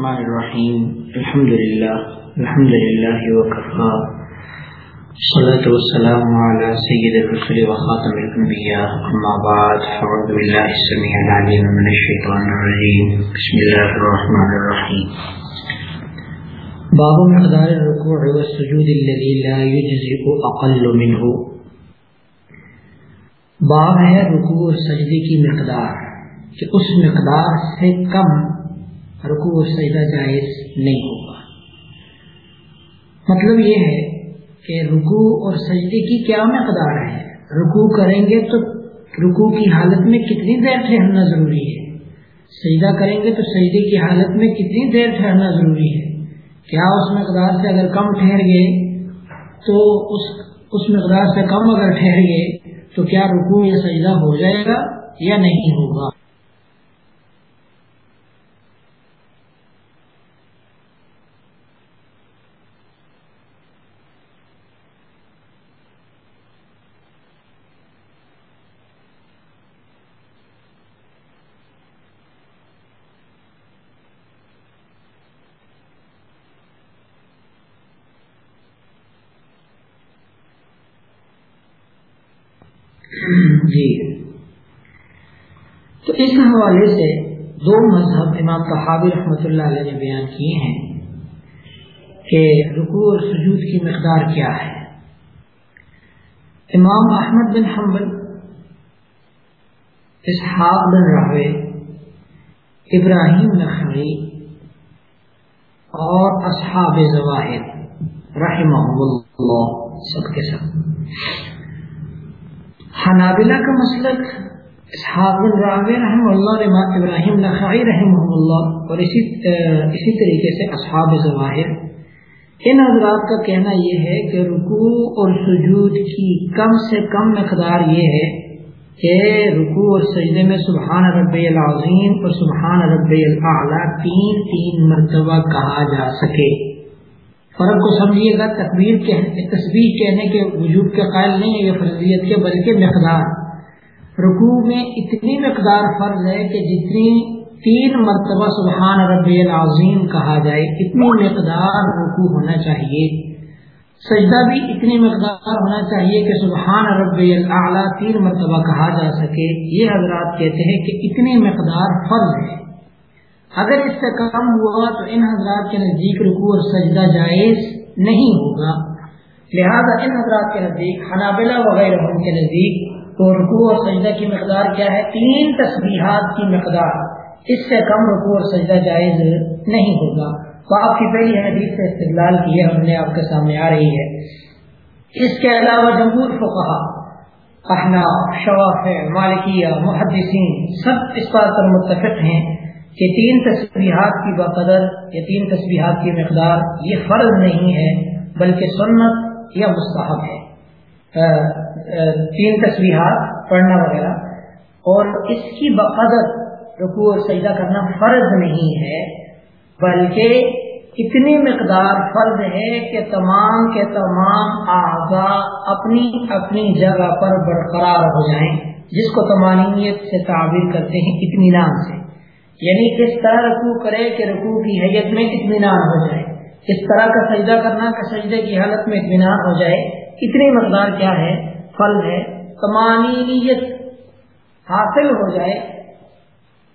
الرحمن الرحيم. الحمد لله. الحمد لله وكفى. الصلاة والسلام على سيد الرسل وخاتم الأنبياء. أما بعد أعوذ بالله السميع العليم من الشيطان الرجيم. بسم الله الرحمن الرحيم. باب مقدار الركوع والسجود الذي لا يجزئ أقل منه. باب ہے رکوع اور سجدے کی مقدار، کہ اس مقدار سے کم رکوع اور سجدہ جائز نہیں ہوگا۔ مطلب یہ ہے کہ رکوع اور سجدے کی کیا مقدار ہے؟ رکوع کریں گے تو رکوع کی حالت میں کتنی دیر ٹھہرنا ضروری ہے؟ سجدہ کریں گے تو سجدے کی حالت میں کتنی دیر ٹھہرنا ضروری ہے؟ کیا اس مقدار سے اگر کم ٹھہر گئے تو اس اس مقدار سے کم اگر ٹھہر گئے تو کیا رکوع یا سجدہ ہو جائے گا یا نہیں ہوگا؟ جی۔ تو اس حوالے سے دو مذہب امام تحابی رحمۃ اللہ علیہ نے بیان کیے ہیں کہ رکوع اور سجود کی مقدار کیا ہے۔ امام احمد بن حنبل، اسحاق بن راوے ابراہیم نخری اور اصحاب ظواہر رحمہ اللہ سب کے سب حنابلہ کا مسلک، اسحاق بن رحم اللہ ابراہیم نخائی رحمہ اللہ، اور اسی اسی طریقے سے اصحاب ظواہر۔ ان حضرات کا کہنا یہ ہے کہ رکوع اور سجود کی کم سے کم مقدار یہ ہے کہ رکوع اور سجدے میں سبحان رب العظیم اور سبحان رب العلیٰ تین تین مرتبہ کہا جا سکے۔ فرق کو سمجھیے گا تقبیر تصویر کہنے کے وجود کے قائل نہیں ہے یہ فرضیت کے، بلکہ مقدار۔ رکوع میں اتنی مقدار فرض ہے کہ جتنی تین مرتبہ سبحان رب العظیم کہا جائے، اتنی مقدار رکوع ہونا چاہیے۔ سجدہ بھی اتنی مقدار ہونا چاہیے کہ سبحان رب العلیٰ تین مرتبہ کہا جا سکے۔ یہ حضرات کہتے ہیں کہ اتنی مقدار فرض ہے۔ اگر اس سے کم ہوا تو ان حضرات کے نزدیک رکوع اور سجدہ جائز نہیں ہوگا۔ لہذا ان حضرات کے نزدیک، حنابلہ وغیرہ کے نزدیک تو رکوع اور سجدہ کی مقدار کیا ہے؟ تین تسبیحات کی مقدار۔ اس سے کم رکوع اور سجدہ جائز نہیں ہوگا۔ تو آپ کی پہلی حدیث سے استدلال کی ہے، ہم نے آپ کے سامنے آ رہی ہے۔ اس کے علاوہ جمہور کو کہا احنا شواف مالکیہ، محدثین، سب اس بات پر متفق ہیں۔ کہ تین تصویرات کی بقدر یا تین تصویرات کی مقدار، یہ فرض نہیں ہے، بلکہ سنت یا مستحب ہے۔ تین تصویرات پڑھنا وغیرہ۔ اور اس کی بقدر رکوع اور سجدہ کرنا فرض نہیں ہے، بلکہ اتنی مقدار فرض ہے کہ تمام کے تمام اعضاء اپنی اپنی جگہ پر برقرار ہو جائیں، جس کو تمانیت سے تعبیر کرتے ہیں اطمینان سے۔ یعنی اس طرح رکوع کرے کہ رکوع کی حیت میں اطمینان ہو جائے اس طرح کا سجدہ کرنا کہ سجدے کی حالت میں اطمینان ہو جائے، اتنی مقدار کیا ہے؟ فل ہے تمانیت حاصل ہو جائے۔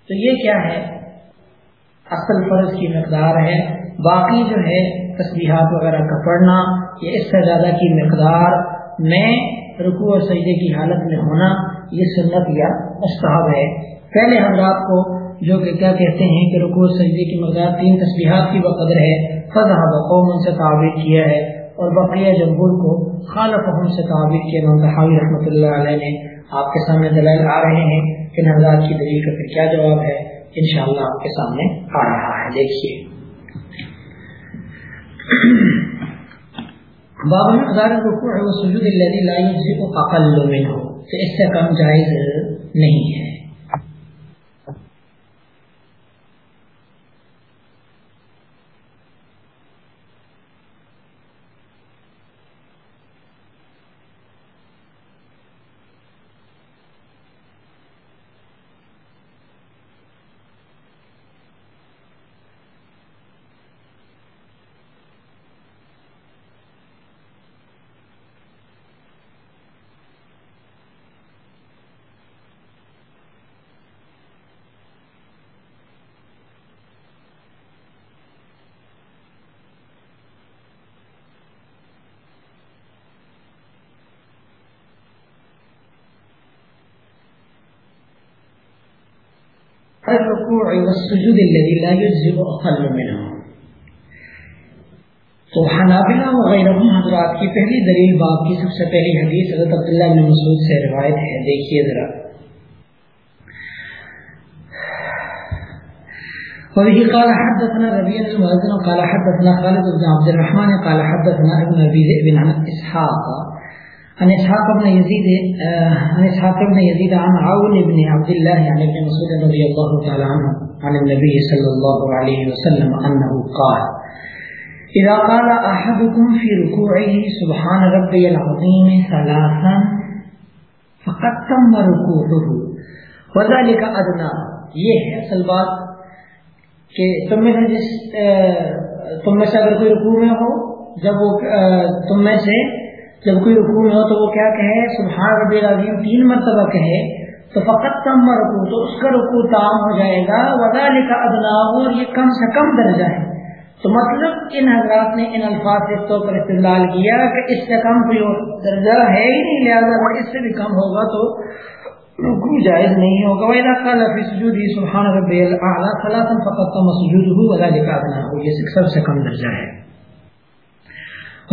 تو یہ کیا ہے؟ اصل فرض کی مقدار ہے۔ باقی جو ہے تصویرات وغیرہ کا پڑھنا، یہ اس سے زیادہ کی مقدار میں رکوع اور سجدے کی حالت میں ہونا، یہ سنت یا مستحب ہے۔ پہلے حضرات کو جو کہ کیا کہتے ہیں کہ رکوع سجدے کی مقدار تین تصویرات کی بقدر ہے فضح قوم ان سے تعبیر کیا ہے اور بقیہ جمہور کو خالف ہم سے تعبیر کیا منتحاوی رحمۃ اللہ علیہ نے آپ کے سامنے دلائل آ رہے ہیں کہ حضرات کی دلیل کا پھر کیا جواب ہے۔ انشاءاللہ آپ کے سامنے آ رہا ہے۔ دیکھیے۔ باب مقدار رکوع و سجود الذي لا يجزئ اقل منه، تو اس سے کم جائز نہیں ہے الركوع والسجود الذي لا يجزئ اقل منه تو حنابلہ وغیرہ حضرات کی پہلی دلیل باب کی سب سے پہلی حدیث حضرت عبداللہ بن مسعود سے روایت ہے. دیکھیے ذرا. وبه قال حدثنا ربيع بن المؤذن قال حدثنا خالد بن عبد الرحمن قال حدثنا ابن ابي ذئب عن اسحاق. عن اسحاق بن يزيد عن اسحاق بن يزيد عن عون بن عبد الله عن ابن مسعود رضي الله تعالى عنه عن النبي صلى الله عليه وسلم انه قال، اذا قال احدكم في ركوعه سبحان ربي العظيم ثلاثا فقد تم ركوعه وذلك ادنى یہ ہے اصل بات کہ تم میں سے جس، تم میں سے اگر کوئی رکوع میں ہو، جب وہ، تم میں سے جب کوئی رکوع میں ہو تو وہ کیا کہے؟ سبحان ربی العظیم، تین مرتبہ کہے، تو فقط تم رکوع، تو اس کا رکوع تام ہو جائے گا وذالک ادنا، اور یہ کم سے کم درجہ ہے۔ تو مطلب ان حضرات نے ان الفاظ سے طور پر استعمال کیا کہ اس سے کم کوئی درجہ ہے ہی نہیں، لہٰذا اگر اس سے بھی کم ہوگا تو رکوع جائز نہیں ہوگا۔ وَإِذَا قَالَ فِي سُجُودِهِ سُبْحَانَ رَبِّيَ الْأَعْلَى ثَلَاثًا فَقَدْ تَمَّ سُجُودُهُ، وَذَلِكَ أَدْنَاهُ، یہ سب سے کم درجہ ہے۔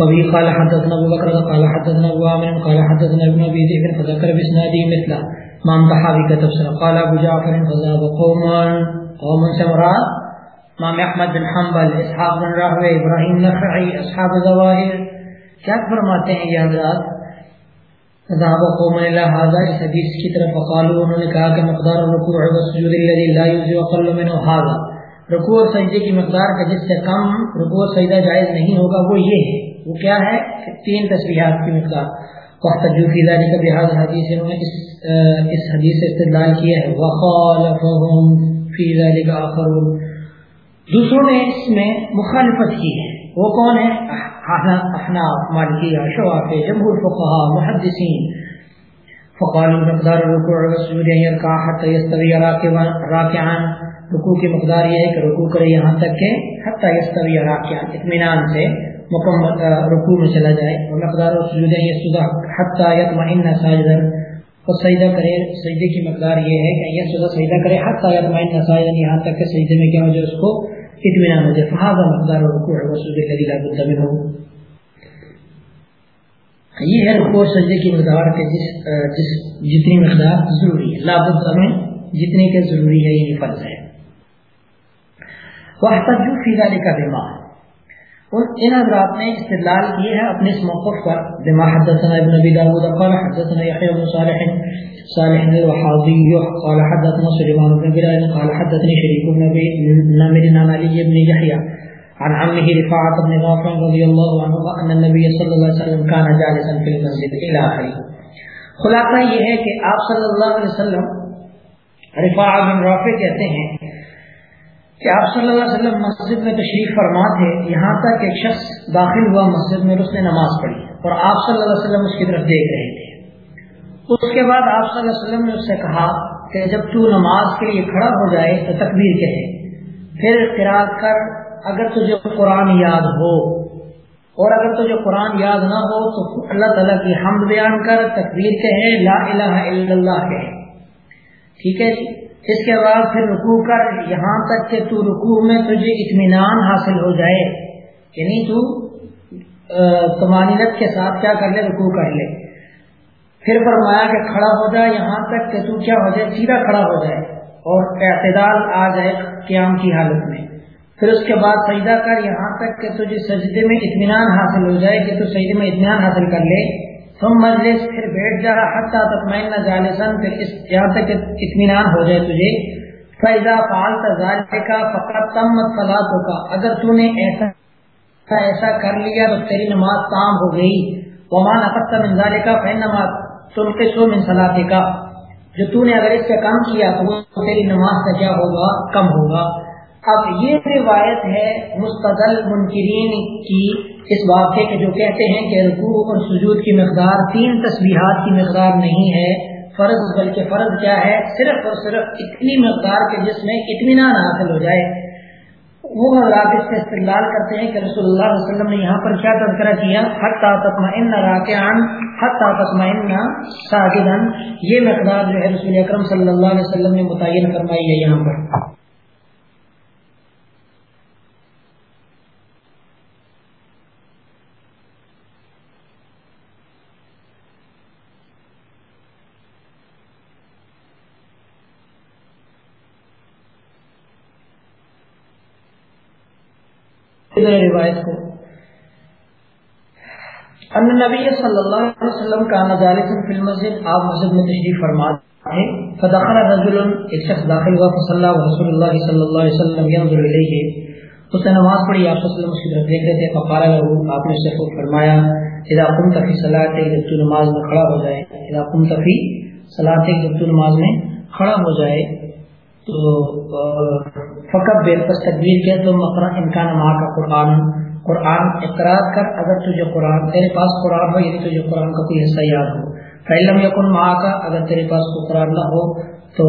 وبه قال حدثنا ابو بكر، قال حدثنا ابو عامر، قال حدثنا ابن ابي ذئب، فذكر باسناده مثله. ما انتحى كتب قال ابو جعفر، فذهب قوم قوم سمراء امام احمد بن حنبل اسحاق بن راہوے ابراہیم نخعی اصحاب ظواہر کیا فرماتے ہیں یہ حضرات؟ ذهب قوم الى هذا اس حدیث کی طرف وقالوا انہوں نے کہا کہ مقدار الركوع والسجود الذي لا يجزي اقل منه هذا. رکوع اور سجدے کی مقدار کا جس سے کم رکوع اور سجدہ جائز نہیں ہوگا، وہ یہ ہے، وہ کیا ہے؟ تین تسبیحات کی مقدار۔ وحتجو فی ذلك بهذا الحديث، انہوں نے اس اس حدیث سے استدلال کیا ہے۔ وقالفهم في ذلك اخرون دوسروں نے اس میں مخالفت کی ہے۔ وہ کون ہے؟ احناف، مالکیہ شوافی جمہور فقہا محدثین۔ فقالوا مقدار الركوع والسجود يركع حتى يستوي راكعا رکوع کی مقدار یہ ہے کہ رکوع کرے یہاں تک کہ حتى يستوي راكعا اطمینان سے مکمل رکوع میں چلا جائے اور ومقدار السجود يسجد حتى يطمئن ساجدا۔ وہ سجدہ کرے، سجدے کی مقدار یہ ہے کہ یہ سجدہ کرے حتى يطمئن ساجدا، یہاں تک کہ سجدے میں کیا ہو جائے، اس کو اطمینان ہو جائے۔ فہذا مقدار الرکوع والسجود الذي لا بد منه یہ ہے رکوع سجدے کی مقدار کے جس جس جتنی مقدار ضروری ہے لا بد میں جتنے کے ضروری ہے یہ فرض ہے۔ واحتجوا في ذلك بما. ان حضرات نے استدلال کیے ہیں اپنے اس موقف پر. بما حدثنا ابن ابي داود، قال حدثنا يحيى بن صالح صالح الوحاضي قال حدثنا سليمان بن بلال، قال حدثني شريك بن ابي نمر عن علي بن يحيى عن عمه رفاعة بن رافع رضي الله عنه ان النبي صلى الله عليه وسلم كان جالسا في المسجد الى اخره خلاصہ یہ ہے کہ آپ صلی اللہ علیہ وسلم رفاعہ بن رافع کہتے ہیں کہ آپ صلی اللہ علیہ وسلم مسجد میں تشریف فرما تھے، یہاں تک ایک شخص داخل ہوا مسجد میں اس نے نماز پڑھی اور آپ صلی اللہ علیہ وسلم اس کی طرف دیکھ رہے تھے۔ اس کے بعد آپ صلی اللہ علیہ وسلم نے اس سے کہا کہ جب تو نماز کے لیے کھڑا ہو جائے تو تکبیر کہے۔ پھر قرآن کر، اگر تجھے قرآن یاد ہو اور اگر تجھے قرآن یاد نہ ہو تو اللہ تعالیٰ کی حمد بیان کر، تکبیر کہے، لا الہ الا اللہ کہے۔ ٹھیک ہے جی؟ اس کے بعد پھر رکوع کر، یہاں تک کہ تو رکوع میں تجھے اطمینان حاصل ہو جائے۔ یعنی تو تمانینت کے ساتھ کیا کر لے، رکوع کر لے۔ پھر فرمایا کہ کھڑا ہو جائے یہاں تک کہ تو کیا ہو جائے، سیدھا کھڑا ہو جائے اور اعتدال آ جائے قیام کی حالت میں۔ پھر اس کے بعد سجدہ کر، یہاں تک کہ تجھے سجدے میں اطمینان حاصل ہو جائے، کہ تو سجدے میں اطمینان حاصل کر لے۔ تم مجلس پھر بیٹھ جا حتیٰ تطمئن جالسن پھر اس یہاں تک اطمینان ہو جائے تجھے۔ فیضا فعال تزال کا فقط تم صلاح کا اگر تو نے ایسا ایسا کر لیا تو تیری نماز تام ہو گئی۔ ومان اقت منظال کا فین نماز تم کے سو من صلاح کا جو تو نے اگر اس سے کم کیا تو تیری نماز کا کیا ہوگا؟ کم ہوگا۔ اب یہ روایت ہے مستدل منکرین کی اس واقعے کے جو کہتے ہیں کہ رکوع اور سجود کی مقدار تین تسبیحات کی مقدار نہیں ہے، فرض بلکہ فرض کیا ہے، صرف اور صرف اتنی مقدار کے جس میں اطمینان حاصل ہو جائے۔ وہ حضرات اس سے استقلال کرتے ہیں کہ رسول اللہ علیہ وسلم نے یہاں پر کیا تذکرہ کیا؟ حتی تطمئن راکعان حتی تطمئن ساجدن یہ مقدار جو ہے رسول اکرم صلی اللہ علیہ وسلم نے متعین فرمائی ہے یہاں پر۔ گئے روایت کو۔ ان نبی صلی اللہ علیہ وسلم کا نظارت فی المسجد، آپ مسجد میں تشریف فرما ہیں۔ فدخل رجل، ایک شخص داخل ہوا فصلی رسول اللہ صلی اللہ علیہ وسلم ينظر الیہ۔ اس نے نماز پڑھی، آپ صلی اللہ علیہ وسلم اس کی طرف دیکھ رہے تھے، فقال له، آپ نے اسے خوب فرمایا، اذا قمت فی صلاۃ جب تو نماز میں کھڑا ہو جائے۔ اذا قمت فی صلاۃ جب تو نماز میں کھڑا ہو جائے۔ تو فقط بے پس تدبیر کیا تو مقرا امکان ماں کا قرآن قرآن اقرار کر، اگر تجھے قرآن، تیرے پاس قرآن ہو یعنی تجھے قرآن کا کوئی حصہ یاد ہو۔ فعلم یقن ماں کا اگر تیرے پاس کوئی قرآن نہ ہو، تو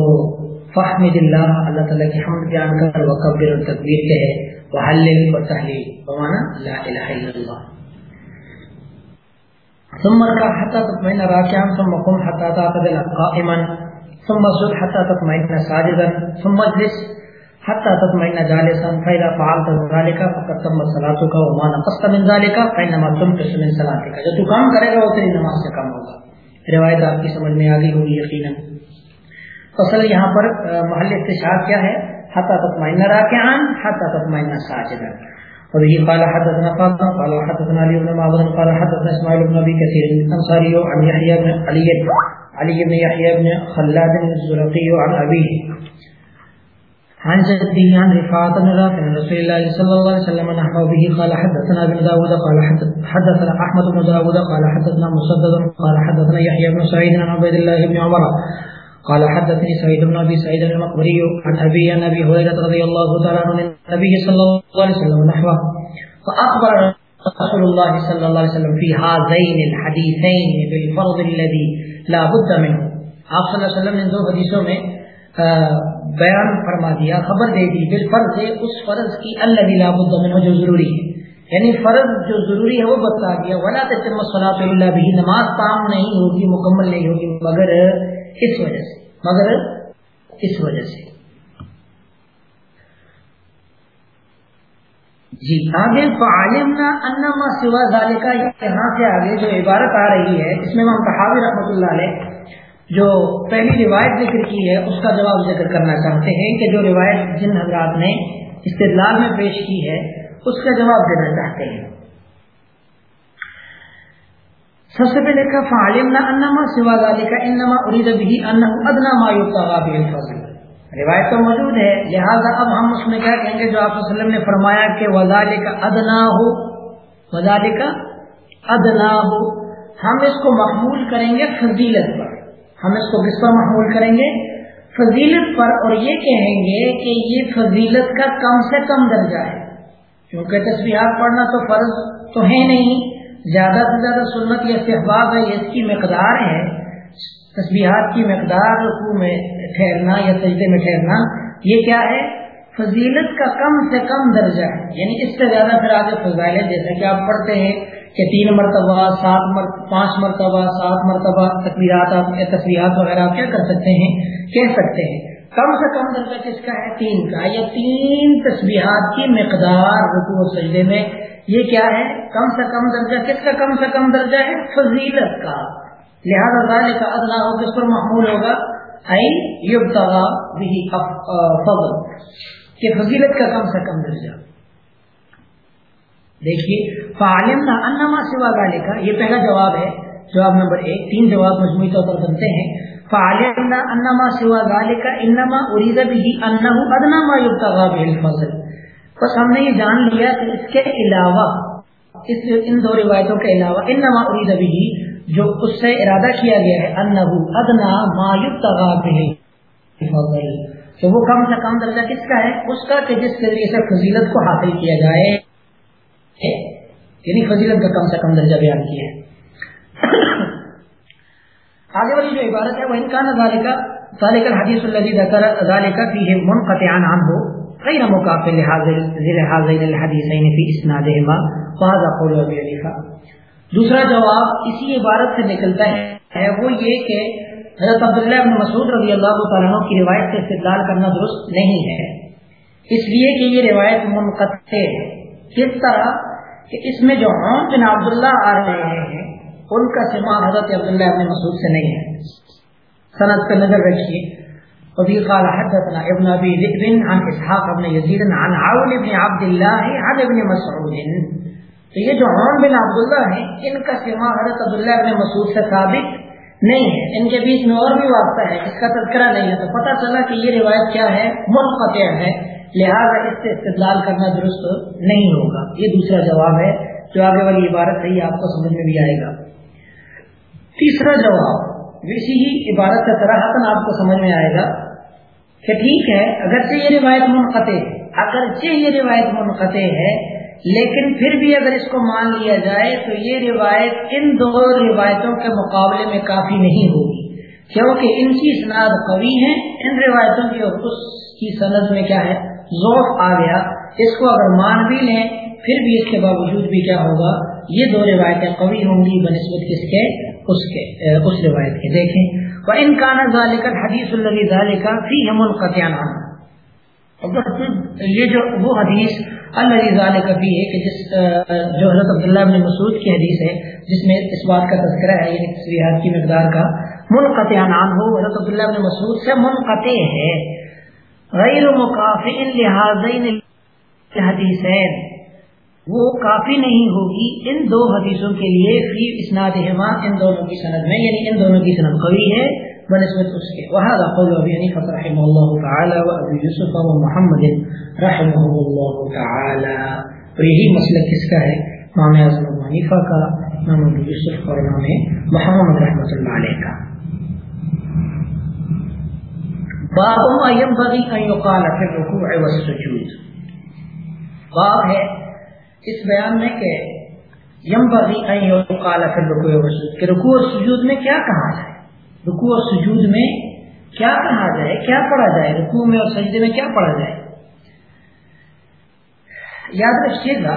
فحمد اللہ اللہ تعالیٰ کی حمد بیان کر وقبر و تقبیر کے ہے۔ وحلل و تحلیل بمانا لا الہ الا اللہ۔ ثم رکع حتى تطمئن راكعا، ثم قم حتى تعتدل قائما۔ ثم اسجد حتى تطمئن ساجدا، ثم اجلس حتى تطمئن جالسا فاذا فعلت ذلك فقد صلاتك وما نقصت من ذلك فانما تنقص من صلاتك. جو تو کام کرے گا وہ تیری نماز سے کم ہوگا۔ روایت آپ کی سمجھ میں آ گئی ہوگی یقینا۔ اصل یہاں پر محل استشهاد کیا ہے؟ حتى تطمئن راكعا حتى تطمئن ساجدا۔ وبه قال حدثنا فاطمه قال حدثنا علي بن معاذ قال حدثنا اسماعيل بن ابي كثير الانصاري عن يحيى بن علي علي بن يحيى بن خلاد الزرقي عن ابيه عن جده عن رفاعة بن رافع عن رسول الله صلى الله عليه وسلم نحو به قال حدثنا ابن داود، قال حدثنا احمد بن داود، قال حدثنا مسدد، قال حدثنا يحيى بن سعيد عن عبد الله بن عمر، قال حدثني سعيد بن ابي سعيد المقبري عن ابي عن ابي هريره رضي الله تعالى عنه النبي صلى الله عليه وسلم نحوه فاخبر رسول الله صلى الله عليه وسلم في هذين الحديثين بالفرض الذي لا بد منه آپ صلی اللہ علیہ وسلم نے دو حدیثوں میں بیان فرما دیا، خبر دے دی، بالفرض سے اس فرض کی اللہ لا بد منه جو ضروری ہے۔ یعنی فرض جو ضروری ہے وہ بتا دیا۔ ولا تتم الصلاۃ الا به نماز تام نہیں ہوگی، مکمل نہیں ہوگی، مگر اس وجہ سے۔ مگر اس وجہ سے۔ جی آگے فعالمنا انما سوا ذالکا یعنی یہاں سے آگے جو عبارت آ رہی ہے، اس میں ہم تحاوی رحمۃ اللہ علیہ جو پہلی روایت ذکر کی ہے، اس کا جواب ذکر کرنا چاہتے ہیں کہ جو روایت جن حضرات نے استدلال میں پیش کی ہے، اس کا جواب دینا چاہتے ہیں۔ سب سے پہلے کہا، فعلمنا انما سوا ذالک انما اريد به انه ادنى ما يبتغى به الفضل۔ روایت تو موجود ہے۔ لہذا اب ہم اس میں کیا کہیں گے؟ جو آپ وسلم نے فرمایا کہ وذالک ادنا ہو وذالک ادنا ہو ہم اس کو محمول کریں گے فضیلت پر۔ ہم اس کو کس پر محمول کریں گے؟ فضیلت پر۔ اور یہ کہیں گے کہ یہ فضیلت کا کم سے کم درجہ ہے۔ کیونکہ تصویرات پڑھنا تو فرض تو ہے نہیں۔ زیادہ سے زیادہ سنت یا استحباب ہے، اس کی مقدار ہے۔ تسبیحات کی مقدار رکوع میں ٹھہرنا یا سجدے میں ٹھہرنا، یہ کیا ہے؟ فضیلت کا کم سے کم درجہ ہے۔ یعنی اس سے زیادہ پھر آگے فضائل ہے جیسا کہ آپ پڑھتے ہیں کہ تین مرتبہ، سات مرتبہ پانچ مرتبہ، سات مرتبہ تقریرات آپ تصویرات وغیرہ آپ کیا کر سکتے ہیں؟ کہہ سکتے ہیں۔ کم سے کم درجہ کس کا ہے؟ تین کا۔ یا تین تصویرات کی مقدار رکوع و سجدے میں، یہ کیا ہے؟ کم سے کم درجہ، کس کا کم سے کم درجہ ہے؟ فضیلت کا۔ لہذا ذالے کا ادنا ہو کس پر محمول ہوگا؟ فضل۔ کہ فضیلت کا کم سے کم درجہ۔ دیکھیے فعالم انما سوا والے کا یہ پہلا جواب ہے، جواب نمبر ایک۔ تین جواب مجموعی طور پر بنتے ہیں۔ فعالم انما سوا والے کا انما ارید بھی انہ ادنا ما به الفضل۔ بس ہم نے یہ جان لیا کہ اس کے علاوہ، اس ان دو روایتوں کے علاوہ، انما ارید بھی جو اس سے ارادہ کیا گیا ہے، انہو ادنا ما یبتغى به الفضل کہ وہ کم سے کم درجہ کس کا ہے؟ اس کا کہ جس کے ذریعے سے فضیلت کو حاصل کیا جائے۔ یعنی فضیلت کا کم سے کم درجہ بیان کیا ہے۔ آگے والی جو عبارت ہے وہ انکان ذالکہ ذالک الحدیث الذي ذکر ذالک فیہ منقطعا عنہ غیر مقافل حاضر الحدیثین فی اسنادہما وہذا قول ابی حنیفہ دوسرا جواب اسی عبارت سے نکلتا ہے، وہ یہ کہ حضرت عبداللہ بن مسعود رضی اللہ تعالیٰ کی روایت سے استدلال کرنا درست نہیں ہے۔ اس لیے کہ یہ روایت منقطع ہے۔ کس طرح؟ کہ اس میں جو عام بن عبداللہ آ رہے ہیں، ان کا سما حضرت عبداللہ ابن مسعود سے نہیں ہے۔ صنعت پہ نظر رکھیے۔ وفي قال حدثنا ابن ابي ذئب عن اسحاق بن يزيد عن عون بن عبد الله عن ابن مسعود۔ تو یہ جو عون بن عبداللہ ہیں، ان کا سما حضرت عبداللہ ابن مسعود سے ثابت نہیں ہے۔ ان کے بیچ میں اور بھی واسطہ ہے، اس کا تذکرہ نہیں ہے۔ تو پتہ چلا کہ یہ روایت کیا ہے؟ منقطع ہے۔ لہذا اس سے استدلال کرنا درست نہیں ہوگا۔ یہ دوسرا جواب ہے، جو آگے والی عبارت ہے یہ آپ کو سمجھ میں بھی آئے گا۔ تیسرا جواب اسی ہی عبارت کا طرح آپ کو سمجھ میں آئے گا کہ ٹھیک ہے، اگرچہ یہ روایت منقطع ہے۔ اگرچہ یہ روایت منقطع ہے لیکن پھر بھی اگر اس کو مان لیا جائے تو یہ روایت ان دو روایتوں کے مقابلے میں کافی نہیں ہوگی۔ کیونکہ ان کی سناد قوی ہے ان روایتوں کی اور اس کی سند میں کیا ہے؟ ذوق آ گیا۔ اس کو اگر مان بھی لیں، پھر بھی اس کے باوجود بھی کیا ہوگا؟ یہ دو روایتیں قوی ہوں گی بنسبت کس کے؟ اس کے اس روایت کے۔ دیکھیں۔ وہ ان کا ذالک حدیث اللہ ذالک فی ہم القطیانہ اگر یہ جو وہ حدیث اللہ ذالک فی ہے کہ جس جو حضرت عبداللہ بن مسعود کی حدیث ہے، جس میں اس بات کا تذکرہ ہے یعنی تصویرات کی مقدار کا منقطع نام ہو حضرت عبداللہ بن مسعود سے منقطع ہے۔ غیر مقافع لحاظین حدیثین وہ کافی نہیں ہوگی ان دو حدیثوں کے لیے، فی اسناد ان دونوں کی سند میں یعنی ان دونوں کی سند قوی ہے۔ بنسبت اس کے۔ وهذا قول ابي حنيفه رحمه الله تعالى وابي يوسف ومحمد رحمه الله تعالى اور یہی مسئلہ کس کا ہے؟ امام اعظم ابو حنیفہ کا، امام ابو یوسف اور امام محمد رحمۃ اللہ علیہ کا۔ باب ما ينبغي ان يقال في الركوع والسجود باب ہے اس بیان میں کہ یم بغی کہ رکوع اور سجود میں کیا کہا جائے؟ رکوع اور سجود میں کیا کہا جائے، کیا پڑھا جائے؟ رکوع میں اور سجدے میں کیا پڑھا جائے؟ یاد رکھیے گا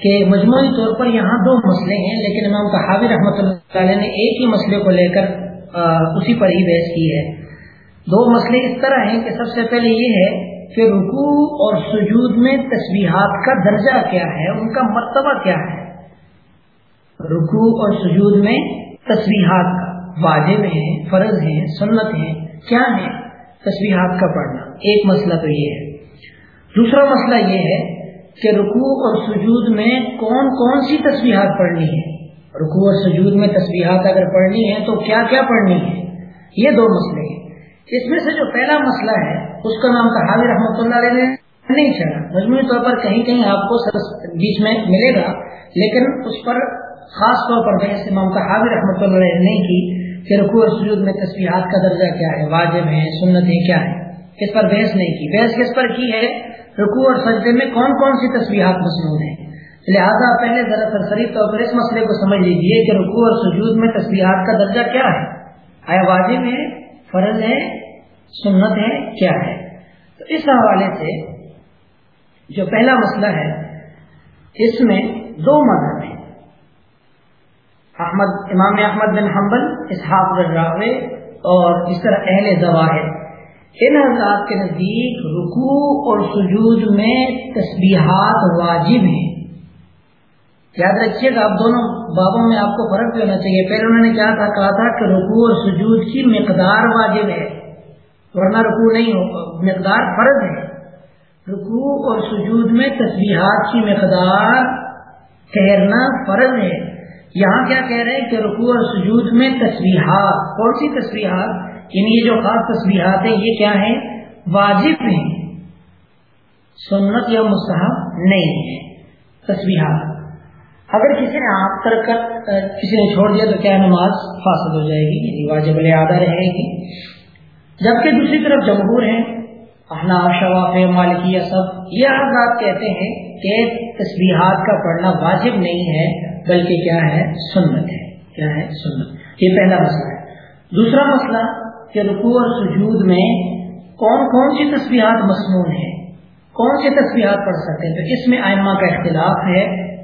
کہ مجموعی طور پر یہاں دو مسئلے ہیں، لیکن امام تحابی رحمۃ اللہ علیہ نے ایک ہی مسئلے کو لے کر اسی پر ہی بحث کی ہے۔ دو مسئلے اس طرح ہیں کہ سب سے پہلے یہ ہے کہ رکوع اور سجود میں تسبیحات کا درجہ کیا ہے، ان کا مرتبہ کیا ہے۔ رکوع اور سجود میں تسبیحات کا۔ واجب ہیں فرض ہیں سنت ہیں کیا ہے؟ تسبیحات کا پڑھنا۔ ایک مسئلہ تو یہ ہے۔ دوسرا مسئلہ یہ ہے کہ رکوع اور سجود میں کون کون سی تسبیحات پڑھنی ہے رکوع اور سجود میں تسبیحات اگر پڑھنی ہے تو کیا کیا پڑھنی ہے یہ دو مسئلے ہیں۔ اس میں سے جو پہلا مسئلہ ہے، اس کا نام کہاوی رحمۃ اللہ علیہ نے نہیں چڑھا مجموعی طور پر کہیں کہیں آپ کو بیچ میں ملے گا، لیکن اس پر خاص طور پر بحث امام کہاوی رحمۃ اللہ علیہ نے کی۔ کہ رکوع اور سجود میں تصویرات کا درجہ کیا ہے؟ واجب ہے سنت ہے کیا ہے اس پر بحث نہیں کی۔ بحث کس پر کی ہے؟ رکوع اور سجدے میں کون کون سی تصویرات مصنوع ہیں؟ لہٰذا پہلے ذرا سرسری طور پر اس مسئلے کو سمجھ لیجیے کہ رکوع اور سجود میں تصویرات کا درجہ کیا ہے۔ آیا واجب ہے؟ فرض ہے؟ سنت ہے؟ کیا ہے؟ تو اس حوالے سے جو پہلا مسئلہ ہے، اس میں دو مذہب احمد، امام احمد بن حنبل، اسحاق بن راوے اور اس طرح اہل ظواہر۔ ان حضرات کے نزدیک رکوع اور سجود میں تسبیحات واجب ہیں۔ یاد رکھیے گا آپ دونوں بابوں میں آپ کو فرق بھی ہونا چاہیے۔ پہلے انہوں نے کیا تھا؟ کہا تھا کہ رکوع اور سجود کی مقدار واجب ہے، ورنہ رکوع نہیں ہو، مقدار فرض ہے۔ رکوع اور سجود میں تصویرات کی مقدار ٹھہرنا فرض ہے۔ یہاں کیا کہہ رہے ہیں کہ رکوع اور سجود میں تصویرات کون سی تصویرات یعنی یہ جو خاص تصویرات ہیں، یہ کیا ہیں؟ واجب ہیں۔ سنت یا مستحب نہیں ہے تصویرات اگر کسی نے آپ کر، کسی نے چھوڑ دیا تو کیا نماز فاصل ہو جائے گی؟ یعنی واجب الادہ رہے گی۔ جبکہ دوسری طرف جمہور ہیں احناف، شواف، مالکیہ سب یہ حضرات کہتے ہیں کہ تسبیحات کا پڑھنا واجب نہیں ہے، بلکہ کیا ہے؟ سنت ہے۔ کیا ہے؟ سنت۔ یہ پہلا مسئلہ ہے۔ دوسرا مسئلہ کہ رکوع اور سجود میں کون کون سی تصویرات مصنون ہیں؟ کون سی تصویرات پڑھ سکتے ہیں؟ تو اس میں آئمہ کا اختلاف ہے۔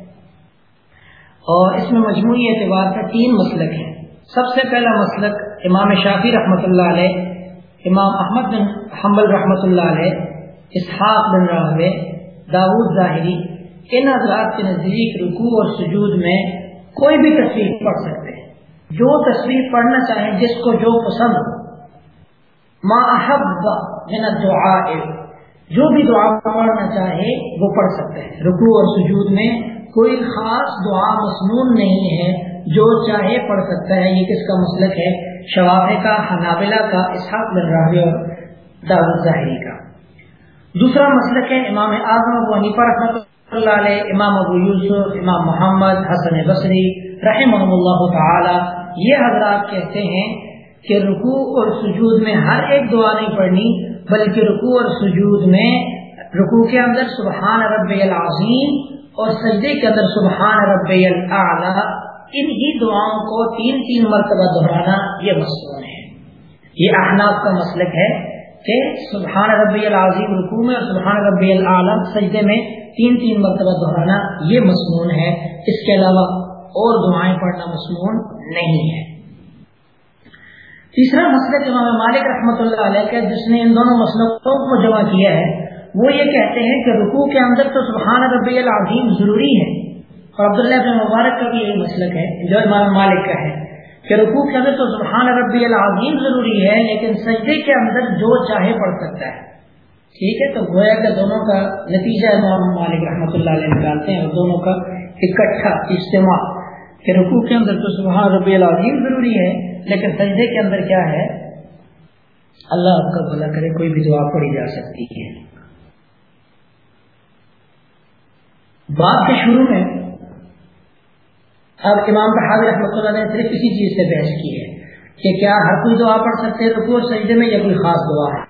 اور اس میں مجموعی اعتبار کا تین مسلک ہیں۔ سب سے پہلا مسلک امام شافی رحمۃ اللہ علیہ امام احمد بن حمل رحمۃ اللہ علیہ، اسحاق بن راہو داود ظاہری، ان حضرات کے نزدیک رکوع اور سجود میں کوئی بھی تصویر پڑھ سکتے ہیں۔ جو تصویر پڑھنا چاہیں، جس کو جو پسند ما احب من الدعاء، جو بھی دعا پڑھنا چاہے، وہ پڑھ سکتے ہیں۔ رکوع اور سجود میں کوئی خاص دعا مصنون نہیں ہے، جو چاہے پڑھ سکتا ہے۔ یہ کس کا مسلک ہے؟ شواب کا، حنابلہ کا، اسحاق بن راہی اور دعوت ظاہری کا۔ دوسرا مسلک ہے امام اعظم ابو حنیفہ رحمۃ اللہ علیہ، امام ابو یوسف، امام محمد، حسن بصری رحمہ اللہ تعالی۔ یہ حضرات کہتے ہیں کہ رکوع اور سجود میں ہر ایک دعا نہیں پڑھنی، بلکہ رکوع اور سجود میں رکوع کے اندر سبحان رب العظیم اور سجدے کے اندر سبحان رب العلی ان ہی دعاؤں کو تین تین مرتبہ دہرانا یہ مصنون ہے۔ یہ احناف کا مسلک ہے کہ سبحان رب العظیم رکوع میں اور سبحان رب العلی سجدے میں تین تین مرتبہ دہرانا یہ مصنون ہے۔ اس کے علاوہ اور دعائیں پڑھنا مصنون نہیں ہے۔ تیسرا مسئلہ امام مالک رحمۃ اللہ علیہ کا جس نے ان دونوں مسئلوں کو جمع کیا ہے، وہ یہ کہتے ہیں کہ رکوع کے اندر تو سبحان ربی العظیم ضروری ہے۔ اور عبداللہ بن مبارک کا بھی یہی مسلک ہے، جو امام مالک کا ہے۔ کہ رکوع کے اندر تو سبحان ربی العظیم ضروری ہے، لیکن سجدے کے اندر جو چاہے پڑھ سکتا ہے۔ ٹھیک ہے، تو گویا کہ دونوں کا نتیجہ امام مالک رحمۃ اللہ علیہ نکالتے ہیں، اور دونوں کا اکٹھا اجتماع۔ کہ رکوع کے اندر تو سبحان ربی العظیم ضروری ہے، لیکن سجدے کے اندر کیا ہے؟ اللہ آپ کا بھلا کرے، کوئی بھی دعا پڑھی جا سکتی ہے۔ بات کے شروع میں اب امام بحاظ رحمۃ اللہ نے صرف کسی چیز سے بحث کی ہے کہ کیا ہر کوئی دعا پڑھ سکتے ہیں رکوع سجدے میں یا کوئی خاص دعا ہے؟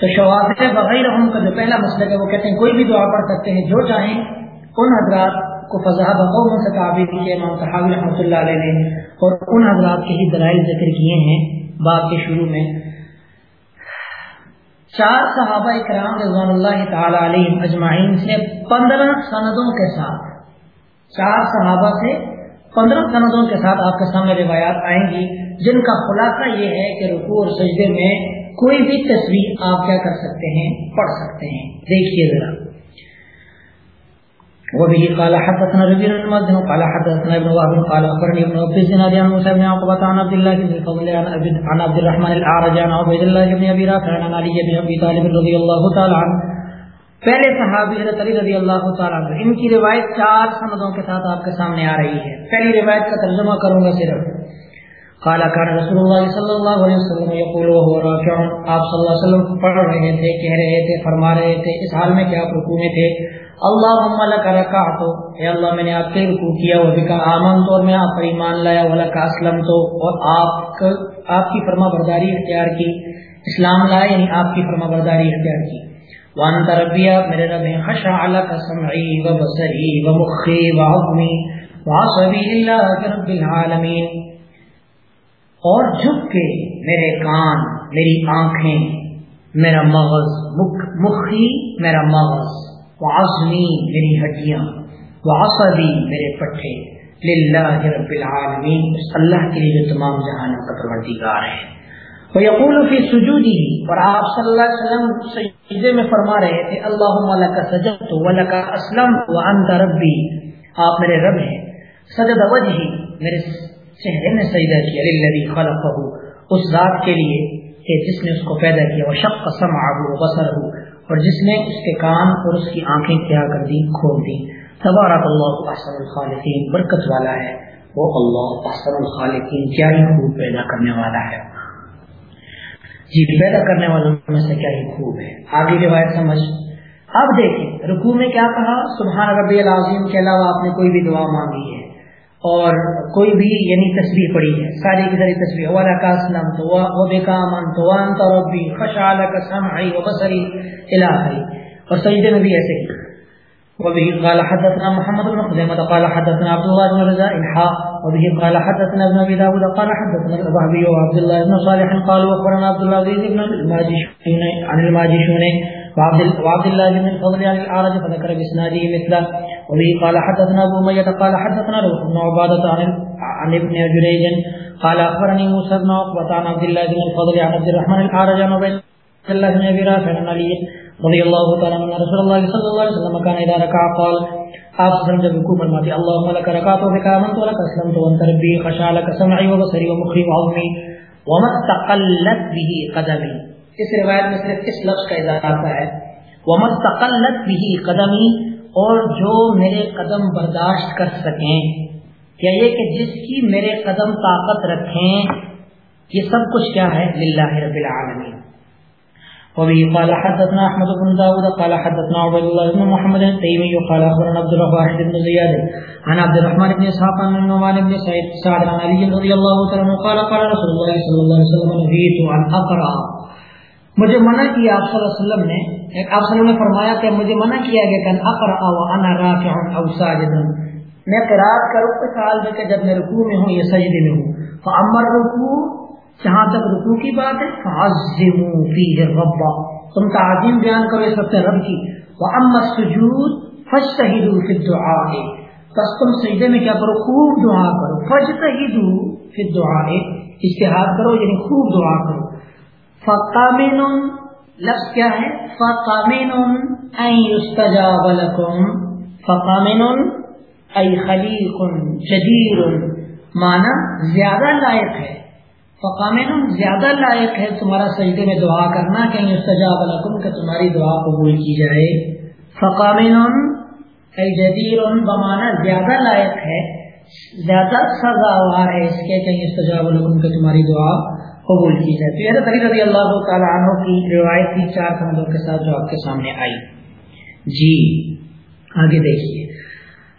تو شواف بغیر ہم کا جو پہلا مسئلہ ہے، وہ کہتے ہیں کوئی بھی دعا پڑھ سکتے ہیں، جو چاہیں ان حضرات کو فضا بقوم سے تعبیر کی امام صحابی رحمۃ اللہ علیہ نے، اور ان حضرات کے ہی دلائل ذکر کیے ہیں بات کے شروع میں۔ چار صحابہ کرام رضوان اللہ تعالی علیہ اجمعین سے پندرہ سندوں کے ساتھ، چار صحابہ سے پندرہ سندوں کے ساتھ آپ کے سامنے روایات آئیں گی، جن کا خلاصہ یہ ہے کہ رکوع اور سجدے میں کوئی بھی تصویر آپ کیا کر سکتے ہیں؟ پڑھ سکتے ہیں۔ دیکھیے ذرا۔ وبه قال حدثنا ربيع بن قال حدثنا ابن وهب، قال اخبرني ابن ابي الزناد عن موسى بن عقبة عن عبد الله بن الفضل عن عبد الرحمن الاعرج عن عبيد الله بن ابي رافع، عن علي بن ابي طالب رضي الله تعالى عنه پہلے صحابی حضرت علی رضی اللہ تعالیٰ عنہ، ان کی روایت چار سندوں کے ساتھ آپ کے سامنے آ رہی ہے۔ پہلی روایت کا ترجمہ کروں گا صرف۔ قال كان رسول الله صلی اللہ علیہ وسلم يقول وهو راكع آپ صلی اللہ علیہ وسلم پڑھ رہے تھے، کہہ رہے تھے، فرما رہے تھے، اس حال میں کہ آپ رکوع میں تھے؟ اللہ لک رکعت. اے اللہ، میں نے آپ کے رکوع کیا، وہ بکا آمن تو اور میں آپ پر ایمان لایا، ولک اسلم تو۔ اور آپ آپ کی فرما برداری اختیار کی، اسلام لایا یعنی آپ کی فرما برداری اختیار کی۔ وانت ربی میرے رب خشع لک سمعی و بصری و مخی و عظمی وعصبی اللہ رب العالمین۔ اور جھک کے میرے کان، میری آنکھیں، میرا مغز مخی، میرا مغز وعظمی میری ہڈیاں وعصبی میرے پٹھے۔ للہ رب العالمین اللہ کے لیے جو تمام جہانوں کا پروردگار ہے۔ وہ یقول فی سجودی اور آپ صلی اللہ علیہ وسلم سجدے میں فرما رہے تھے، اللہم لکا سجدت ولکا اسلم وانت ربی۔ آپ میرے رب ہیں۔ سجد وجہی، میرے چہرے نے سجدہ کیا، للذی خلقہ۔ اس ذات کے لیے کہ جس نے اس کو پیدا کیا۔ وشق سمعہ وبصرہ اور جس نے اس کے کان اور اس کی آنکھیں کیا کر دی کھول دی تبارک اللہ احسن الخالقین، برکت والا ہے۔ وہ اللہ احسن الخالقین، کیا ہی خوب پیدا کرنے والا ہے۔ جی پیدا کرنے والوں میں سے کیا ہی خوب ہے؟ آگے روایت سمجھ۔ اب دیکھیں، رکوع میں کیا کہا سبحان ربی العظیم کے علاوہ آپ نے کوئی بھی دعا مانگی ہے۔ اور کوئی بھی یعنی تصویر پڑی ہے۔ ساری کی ساری تصویر والا کا اسلم تو وہ بے کا من تو انت ربی خشال کا سمعی و بصری الہی اور سجدے میں بھی ایسے ہی۔ وبه قال حدثنا محمد بن خزيمة، قال حدثنا عبد الله بن رزاء الحاء وبه قال حدثنا ابن أبي داود، قال حدثنا الوهبي وعبد الله بن صالح، قال وأخبرنا عبد العزيز بن الماجشون عن الماجشون، وعبد الله بن الفضل عن الأعرج، فذكر بإسناده مثله. وبه قال حدثنا أبو أمية، قال حدثنا روح بن عبادة عن عن ابن جريج، قال أخبرني موسى بن عقبة عن عبد الله بن الفضل عن عبد الرحمن الأعرج عن عبد الله بن أبي رافع عن علي رضی اللہ تعالی عنہ رسول اللہ صلی اللہ علیہ وسلم کان اذا رکع قال آپ سلم جب رکوع فرماتے اللهم لك ركعت وبك امنت ولك اسلمت وانت ربي خشع لك سمعي وبصري ومخي وعظمي وما استقلت به قدمي اس روایت میں صرف اس لفظ کا اضافہ ہے وما استقلت به قدمي اور جو میرے قدم برداشت کر سکیں۔ یا یہ کہ جس کی میرے قدم طاقت رکھیں، یہ سب کچھ کیا ہے؟ للہ رب العالمین۔ وبه قال حدثنا احمد بن داود، قال حدثنا عبد الله بن محمد التيمي، قال اخبرنا عبد الرحمن بن زياد عن عبد الرحمن بن اسحاق عن النعمان بن سعيد سعد عن علي رضي الله تعالى عنه قال قال رسول الله صلى الله عليه وسلم، نهيت عن اقرا مجھے منع کیا آپ صلی اللہ علیہ وسلم نے، ایک آپ صلی اللہ علیہ وسلم نے فرمایا کہ مجھے منع کیا گیا کہ اقرا وانا راکع او ساجد میں قرات کروں اس حال میں کہ جب میں رکوع میں ہوں یا سجدے میں ہوں۔ فامر رکوع جہاں تک رکوع کی بات ہے، فعظموا فیہ ربا تم تعظیم بیان کرو اس وقت رب کی۔ واما السجود فاجتهدوا فی الدعاء۔ پس تم سجدے میں کیا کرو؟ خوب دعا کرو۔ فاجتهدوا فی الدعاء۔ اجتہاد کرو یعنی خوب دعا کرو۔ فقامن لفظ کیا ہے؟ فقامن ان يستجاب لكم۔ فقامن ای خلیق جدیر معنی زیادہ لائق ہے۔ فقامن زیادہ لائق ہے تمہارا سجدے میں دعا کرنا کہ استجاب لکم، کہ تمہاری دعا قبول کی جائے۔ فقامن اے جدیر بمانا زیادہ لائق ہے، زیادہ سزاوار ہے اس کے کہ استجاب لکم، کہ تمہاری دعا قبول کی جائے۔ تو یہ علی رضی اللہ تعالیٰ عنہ کی روایت تھی، چار سندوں کے ساتھ جو آپ کے سامنے آئی۔ جی آگے دیکھیے۔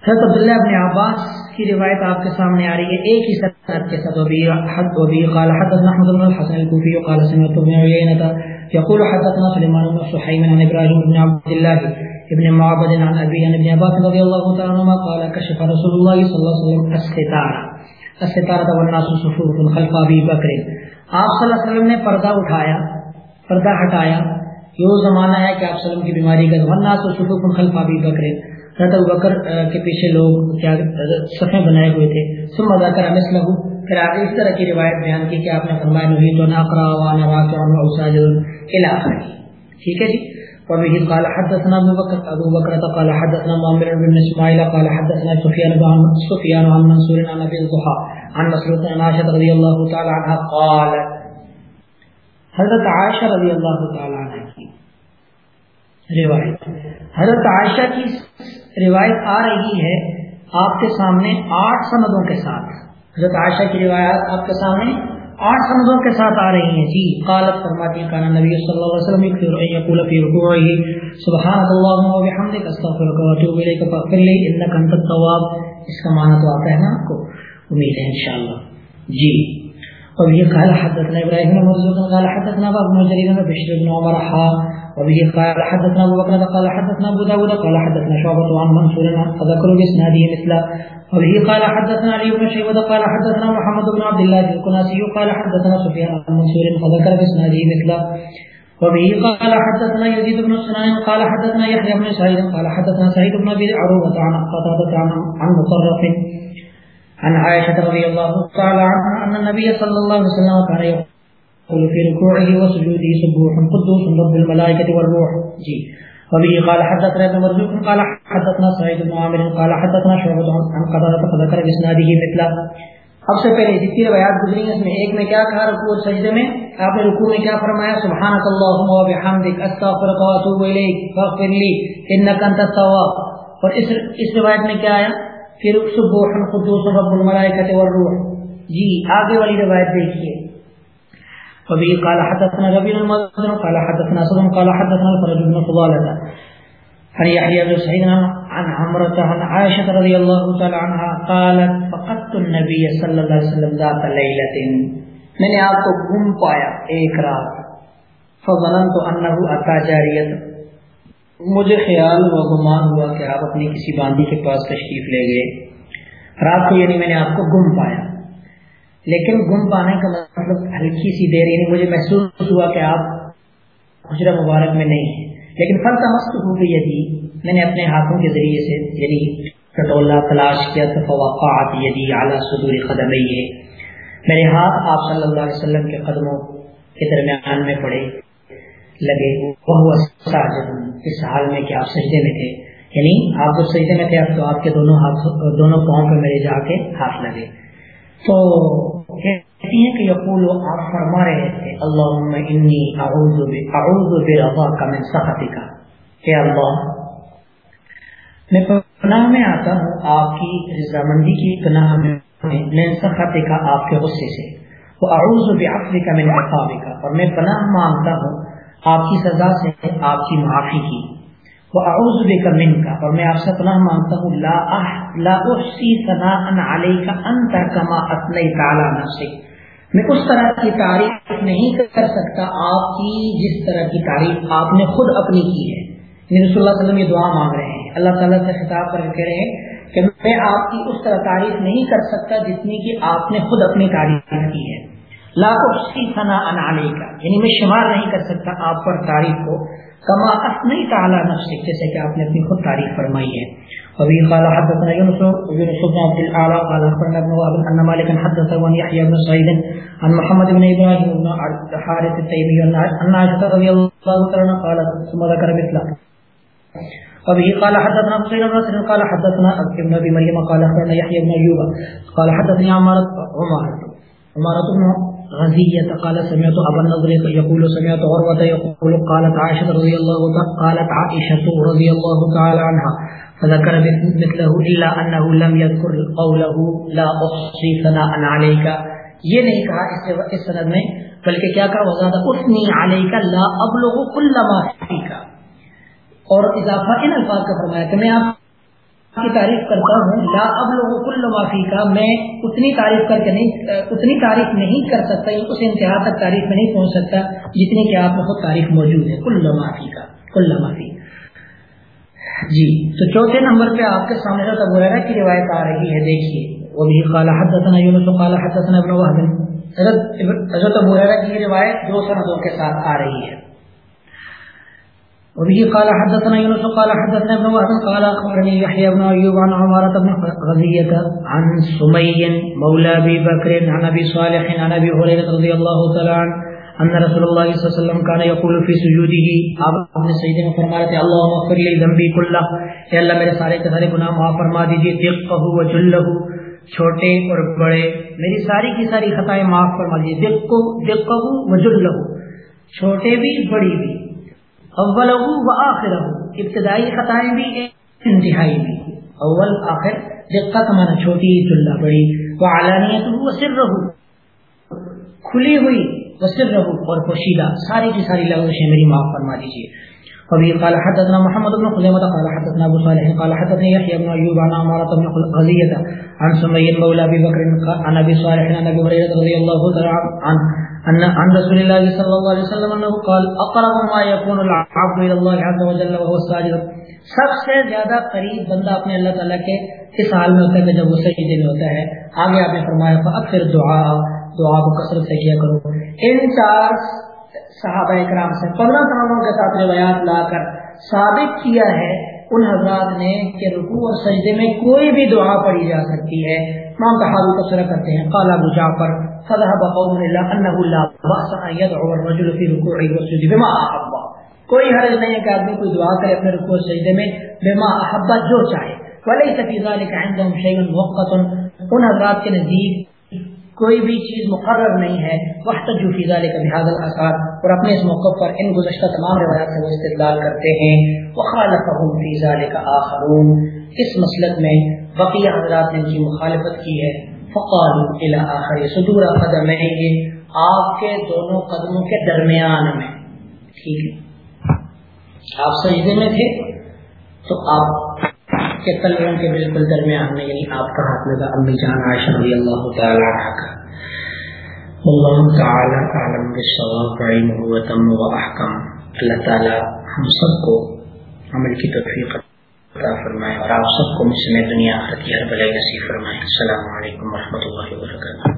حضرت عبداللہ ابن عباس کی روایت آپ کے سامنے آ رہی ہے، ایک ہی سند کے ساتھ وبی حد وبی قال حدثنا احمد بن الحسن الكوفي وقال سمعت ابن عيينة يقول حدثنا سليمان بن سحيم عن ابراهيم بن عبد الله ابن معبد عن ابي عن ابن عباس رضي الله تعالى عنهما قال كشف رسول الله صلى الله عليه وسلم الستار الستار والناس صفوف خلف ابي بکر آپ صلی اللہ علیہ وسلم نے پردہ اٹھایا، پردہ ہٹایا یہ زمانہ ہے کہ آپ صلی اللہ علیہ وسلم کی بیماری کا والناس صفوف خلف ابي بکر حضرت بکر کے پیچھے لوگ کیا صفیں بنائے ہوئے تھے۔ ثم ذکر مثله پھر آگے اس طرح کی روایت بیان کی کہ آپ نے فرمایا نبی تو ناقرا وانا راکع و ساجد الى اخره ٹھیک ہے جی؟ وبه قال حدثنا ابو بكر ابو بكر قال حدثنا معمر بن اسماعيل قال حدثنا سفيان بن سفيان عن منصور عن ابي الضحى عن مسروق عن عائشة رضي الله تعالى عنها قالت حضرت عائشہ رضی اللہ تعالی عنہ روایت۔ حضرت عائشہ کی روایت آ رہی ہے آپ کے سامنے آٹھ سندوں کے ساتھ۔ حضرت عائشہ کی روایت آپ کے سامنے آٹھ سندوں کے ساتھ آ رہی ہیں جی قالت فرماتی ہیں، کانا نبی صلی اللہ علیہ وسلم یقول فی رکوعه سبحان اللہ و بحمدک، استغفرک و اتوب الیک، فاغفر لی، انک انت التواب۔ اس کا معنی تو آتا ہے نا آپ کو امید ہے انشاءاللہ۔ جی۔ اور یہ قال حدثنا ابراہیم بن مرزوق قال حدثنا ابو جرير بن بشر بن عمر حا وبه قال حدثنا ابو بكر قال حدثنا ابو داود قال حدثنا شعبة عن منصور فذكروا باسناده مثله وبه قال حدثنا علي بن شيبة قال حدثنا محمد بن عبد الله الكناسي قال حدثنا سفيان عن منصور فذكر باسناده مثله وبه قال حدثنا يزيد بن سنان قال حدثنا يحيى بن سعيد قال حدثنا سعيد بن ابي عروبة عن قتادة عن مصرف عن عائشة رضي الله تعالى عنها أن النبي صلى الله عليه وسلم كان يقول في ركوعه وسجوده سبوح قدوس رب الملائكة والروح. جي وبه قال، حدثنا ابن مرزوق قال، حدثنا سعيد بن عامر، قال، حدثنا شعبة عن قدرة فذكر بإسناده مثله. اب سے پہلے جتنی روایات گزری ہیں، اس میں ایک میں کیا کہا رکوع اور سجدے میں؟ آپ نے رکوع میں کیا فرمایا؟ سبحانك اللهم وبحمدك، استغفرك واتوب اليك فاغفر لي انك انت التواب. اور اس اس روایت میں کیا آیا؟ پھر سبوح قدوس رب الملائکۃ والروح۔ جی آگے والی روایت دیکھیے۔ وبه قال حدثنا ربيع المدن قال حدثنا سلم، قال حدثنا الفرج بن فضالة عن يحيى بن سعيد عن عمرة عن عائشة رضي الله تعالى عنها قالت فقدت النبي صلى الله عليه وسلم ذات ليلة میں نے آپ کو گم پایا ایک رات۔ فظننت انه اتى جارية مجھے خیال ہوا، گمان ہوا کہ آپ اپنی کسی باندھی کے پاس تشریف لے گئے۔ رات کو یعنی میں نے آپ کو گم پایا۔ لیکن گم پانے کا مطلب ہلکی سی دیر یعنی مجھے محسوس ہوا کہ آپ حجرہ مبارک میں نہیں ہیں۔ لیکن فل مست ہو گئی یدی میں نے اپنے ہاتھوں کے ذریعے سے یعنی کٹولہ تلاش کیا تو فواقعات یدی اعلیٰ صدور قدم میرے ہاتھ آپ صلی اللہ علیہ وسلم کے قدموں کے درمیان میں پڑے۔ لگے۔ وہ اس حال میں کہ آپ سجدے میں تھے۔ یعنی آپ جب سجدے میں تھے، اب تو آپ کے دونوں ہاتھ، دونوں پاؤں پہ میرے جا کے ہاتھ لگے۔ تو کہتی ہیں کہ یقول، آپ فرما رہے تھے اللہ انی اعوذ برضا کا من سخطک۔ کہ اللہ، میں پناہ میں آتا ہوں آپ کی رضامندی کی پناہ میں، من سخطک آپ کے غصے سے۔ وہ اعوذ بعفوک من عقابک۔ اور میں پناہ مانگتا ہوں آپ کی سزا سے آپ کی معافی کی۔ وہ اعوذ بک من کا اور میں آپ سے پناہ مانگتا ہوں، لا اح لا احسی ثناء علیک انت کما اثنیت علی نفسک میں اس طرح کی تعریف نہیں کر سکتا آپ کی جس طرح کی تعریف آپ نے خود اپنی کی ہے۔ یعنی رسول اللہ علیہ وسلم یہ دعا مانگ رہے ہیں۔ اللہ تعالیٰ سے خطاب کر کہہ رہے ہیں کہ میں آپ کی اس طرح تعریف نہیں کر سکتا جتنی کہ آپ نے خود اپنی تعریف کی ہے۔ لاکھی ثنا انعلی کا یعنی میں شمار نہیں کر سکتا آپ پر تاریخ کو. کما اپنی تعالیٰ نفس جیسے کہ آپ نے اپنی خود تعریف فرمائی ہے. وبه قال حدثنا يونس يونس بن عبد الاعلى قال اخبرنا ابن وهب ان مالكا حدثه عن يحيى بن سعيد، عن محمد بن ابراهيم بن الحارث التيمي ان عائشه رضي الله عنها قالت، ثم ذكر مثله. وبه قال حدثنا حسين بن نصر قال حدثنا ابن ابي مريم، قال اخبرنا يحيى بن ايوب قال حدثني عمارة عمارة عمارة بن غزية، قال سمعت أبا النضر يقول، سمعت عروة يقول، قالت عائشة رضي الله قالت عائشة رضي الله تعالى عنها، فذكر مثله إلا أنه لم يذكر قوله لا أحصي ثناء عليك. یہ نہیں کہا اس اس سند میں، بلکہ کیا کہا؟ وزادہ اسنی علیک لا ابلغ کل ما فیک اور اضافہ ان الفاظ کا فرمایا کہ میں آپ کی تعریف کرتا ہوں، لا اب لوگوں کل معافی کا میں اتنی تعریف کر کے نہیں، اتنی تعریف نہیں کر سکتا اس انتہا تک تعریف میں نہیں پہنچ سکتا جتنی کہ آپ میں خود تعریف موجود ہے کل معافی کا کل معافی جی تو چوتھے نمبر پہ آپ کے سامنے حضرت ابو ہریرہ کی روایت آ رہی ہے، دیکھیے۔ وہ بھی قال حدثنا یونس قال حدثنا ابن وهب۔ حضرت ابو ہریرہ کی روایت دو سندوں کے ساتھ آ رہی ہے۔ وبه قال حدثنا يونس، قال حدثنا ابن وهب، قال اخبرني يحيى بن ايوب عن عمارة بن غزية عن سمي مولى ابي بكر عن ابي صالح عن ابي هريرة رضي الله تعالى عنه ان رسول الله صلى الله عليه وسلم كان يقول في سجوده اب اپنے سجدے میں فرما رہے تھے اللهم اغفر لي ذنبي كله. اے اللہ میرے سارے کے سارے گناہ معاف فرما دیجیے دقه وجله چھوٹے اور بڑے، میری ساری کی ساری خطائیں معاف فرما دیجیے دقه دقه وجله چھوٹے بھی، بڑی بھی۔ اول و آخر ابتدائی خطائیں بھی انتہائی بھی اول، آخر، دقت مانا چھوٹی چلہ بڑی۔ وہ علانیت وہ سر رہو کھلی ہوئی وہ سر رہو اور پوشیدہ۔ ساری کی ساری لغزشیں میری معاف فرما دیجیے وبه قال حدثنا محمد بن خزيمة قال حدثنا أبو صالح، قال حدثنا يحيى بن أيوب عن عمارة بن غزية عن سمي مولى أبي بكر عن أبي صالح، عن أبي هريرة رضي الله تعالى عنه ان عن رسول الله صلى الله عليه وسلم انه قال اقرب ما يكون العبد الى الله عز وجل وهو ساجد سب سے زیادہ قریب بندہ اپنے اللہ تعالیٰ کے اس حال میں ہوتا ہے کہ جب وہ سجدے میں ہوتا ہے، آگے آپ نے فرمایا فاکثر دعا دعا کو کثرت سے کیا کرو۔ ان چار صحابہ اکرام سے، پندرہ سالوں کے ساتھ روایات لا کر ثابت کیا ہے ان حضرات نے کہ رکوع اور سجدے میں کوئی بھی دعا پڑھی جا سکتی ہے۔ امام تحاوی تبصرہ کرتے ہیں۔ قال ابو جعفر، فذهب قوم الى انه لا باس ان يدعو الرجل في ركوعه وسجوده بما احب کوئی حرج نہیں ہے کہ آدمی کوئی دعا کرے اپنے رکوع اور سجدے میں بما احب جو چاہے۔ وليس في ذلك عندهم شيء مؤقت۔ ان حضرات کے نزدیک کوئی بھی چیز مقرر نہیں ہے وقت جو فضا لے کبھی حاضر اثار اور اپنے اس موقع پر ان گزشتہ تمام روایات سے وہ استدلال کرتے ہیں۔ وہ خالف لے کا آخرون۔ اس مسلک میں بقیہ حضرات نے ان کی مخالفت کی ہے۔ فقال آخر صدور قدم ہے آپ کے دونوں قدموں کے درمیان میں۔ ٹھیک ہے۔ آپ سجدے میں تھے تو آپ کے تلووں کے بالکل درمیان میں یعنی آپ کا ہاتھ لگا امی جان عائشہ رضی اللہ تعالی عنہ کا۔ اللہ تعالی عالم بالصواب علم هو تم و احکم اللہ تعالی ہم سب کو عمل کی توفیق عطا فرمائے اور آپ سب کو مجھ سے دنیا آخرت کی ہر بلائی نصیب فرمائے۔ السلام علیکم ورحمۃ اللہ وبرکاتہ۔